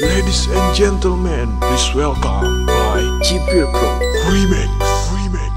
Ladies and gentlemen, please welcome by Chipir Pro Remix. Remix.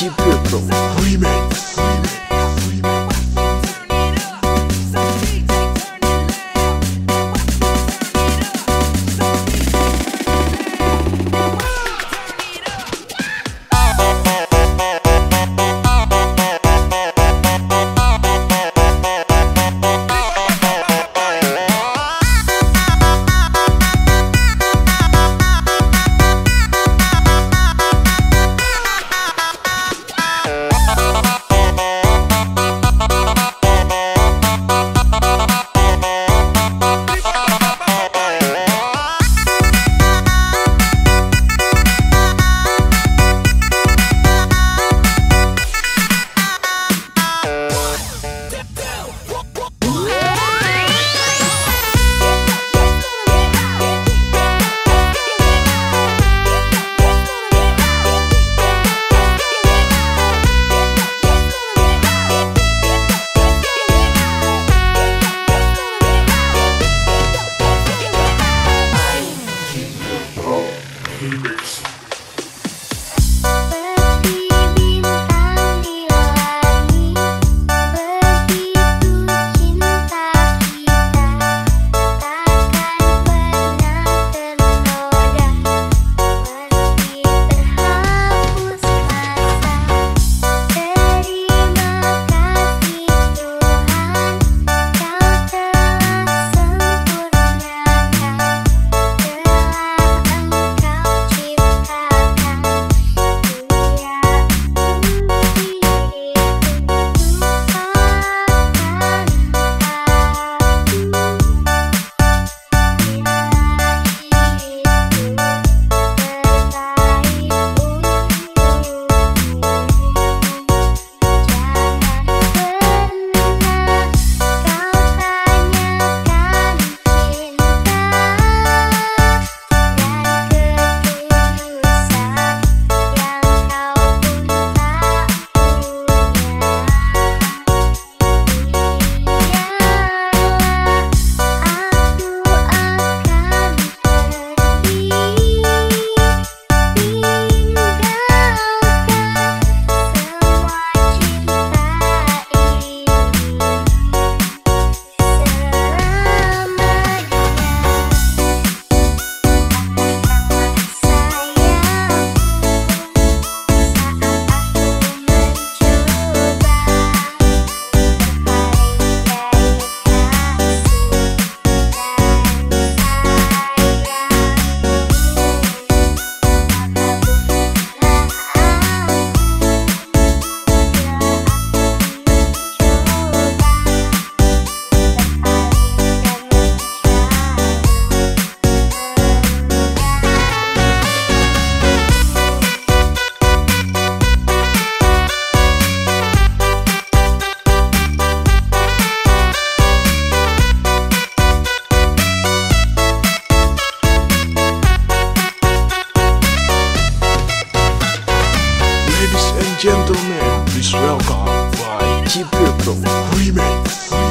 ヒップリメイ gentlemen, please welcome by Deep Purple women.